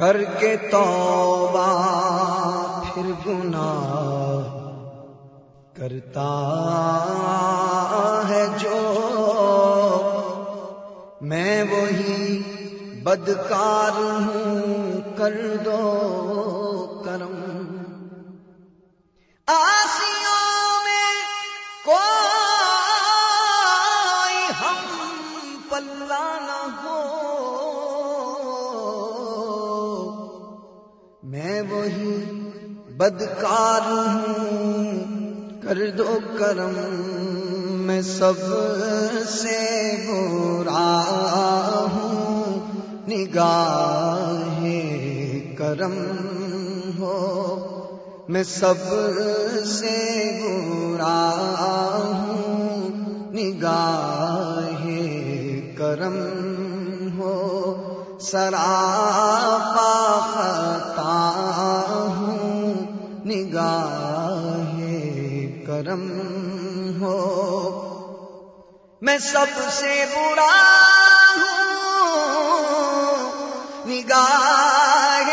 کر کے توبہ، پھر گناہ کرتا ہے جو میں وہی بدکار ہوں، کر دو کرم۔ میں وہی بدکار ہوں۔ کر دو کرم میں سب سے برا ہوں۔ نگاہ کرم ہو۔ میں سب سے برا ہوں۔ نگاہ کرم ہو۔ سراپا کرم ہو۔ میں سب سے برا ہوں۔ نگاہ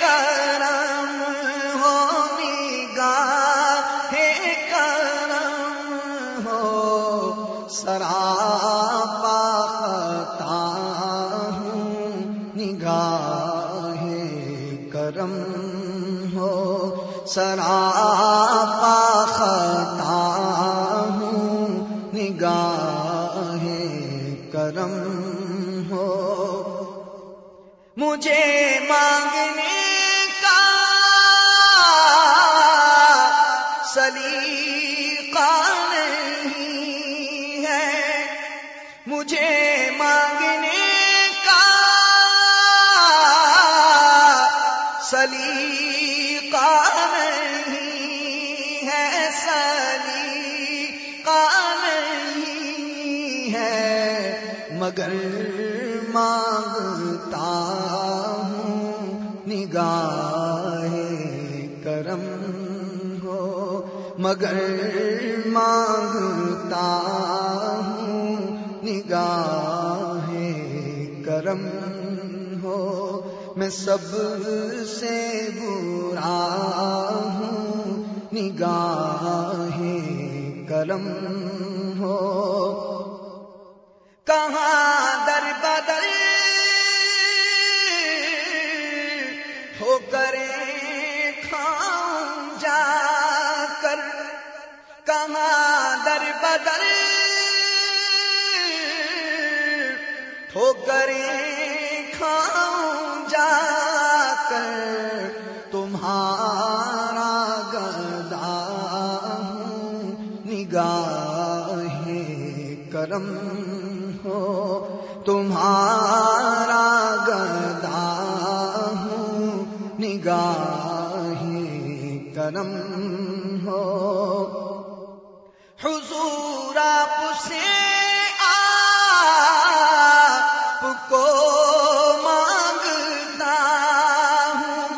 کرم ہو، نگاہ کرم ہو۔ سراپا خطا ہوں۔ نگاہ کرم ہو۔ سراپا نگاہ کرم ہو۔ مجھے مانگنے کا سلیقہ نہیں ہے۔ مجھے مانگنے کا سلیقہ ہے مانگتا ہوں، نگاہ کرم ہو مگر مانگتا ہوں، نگاہ کرم ہو میں سب سے برا ہوں، نگاہ کرم ہو۔ کہاں در بدل کھاؤں جا کر تمہارا گدا ہوں نگاہ کرم ہو، تمہارا گدا ہوں نگاہ کرم ہو۔ حضور آپ سے آپ کو مانگتا ہوں۔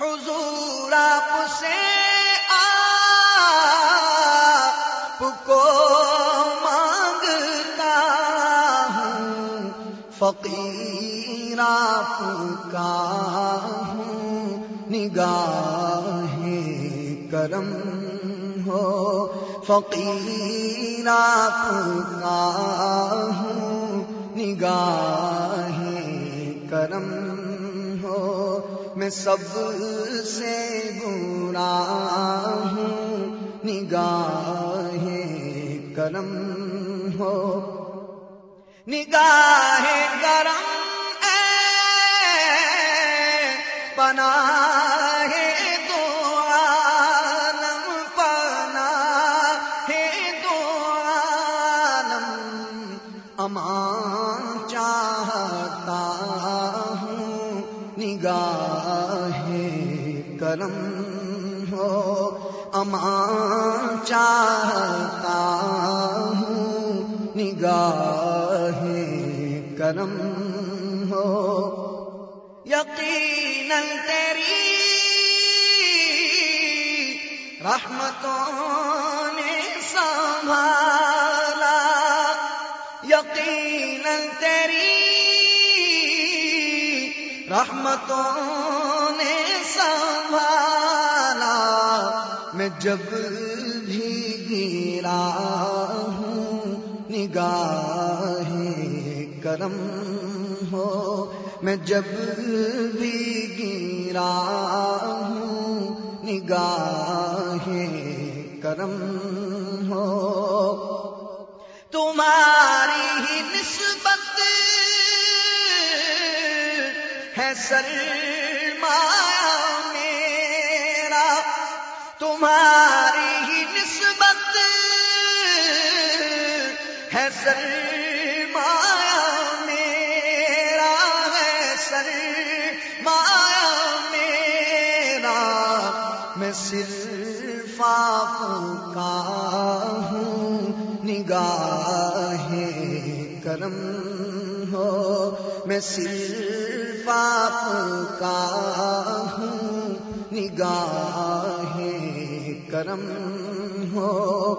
حضور آپ سے آپ کو مانگتا ہوں۔ فقیر آپ کا ہوں۔ نگاہ کرم ہو۔ فقیر آپ ہوں نگاہ کرم ہو، میں سب سے برا ہوں، نگاہ کرم ہو۔ نگاہ کرم اے پنا امان چاہتا ہوں، نگاہ کرم ہو۔ امان چاہتا ہوں، نگاہ کرم ہو۔ یقیناً تیری رحمتوں نے سنبھالا۔ رحمتوں نے سنبھالا، میں جب بھی گرا ہوں نگاہ کرم ہو، میں جب بھی گرا ہوں نگاہ کرم ہو۔ تمہاری ہی نسبت ہے سر میرا، تمہاری ہی نسبت ہے سر میرا، ہے سر میرا۔ میں صرف آپ کا ہوں نگاہ کرم ہو۔ میں صرف آپ کا ہوں، نگاہ کرم ہو۔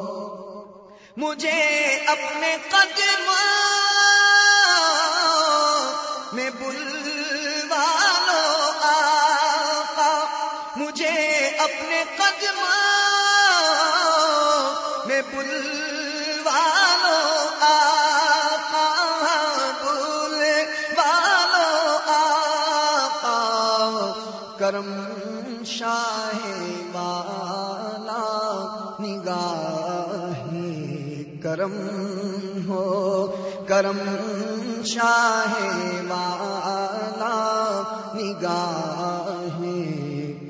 مجھے اپنے قدم میں بلوا لو آقا۔ مجھے اپنے قدم نگاہ کرم ہو، کرم شاہ والا نگاہ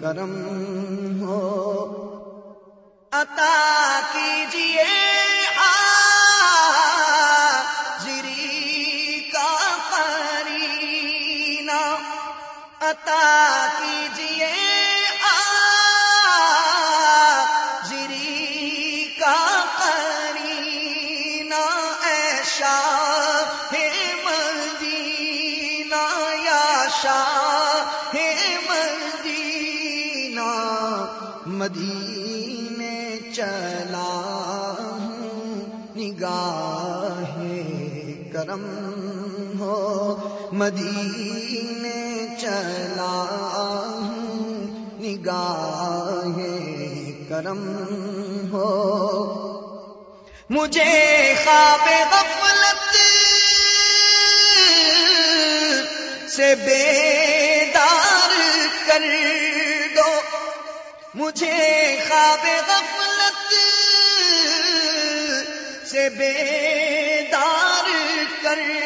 کرم ہو۔ عطا کیجیے کا قرینہ عطا کیجیے ایشا ہے مدینہ یا شاہ ہے مدینہ، مدینے چلا ہوں، نگاہ کرم ہو، مدینے چلا ہوں، نگاہ کرم ہو۔ مجھے خواب غفلت سے بیدار کر دو۔ مجھے خواب غفلت سے بیدار کر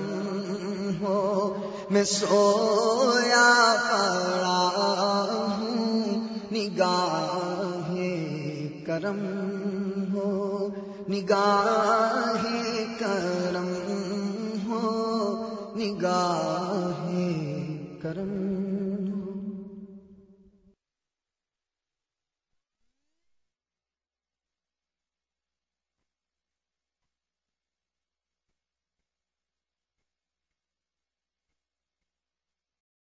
کرم ہو میں سویا پڑا ہوں نگاہ کرم ہو نگاہ کرم ہو نگاہ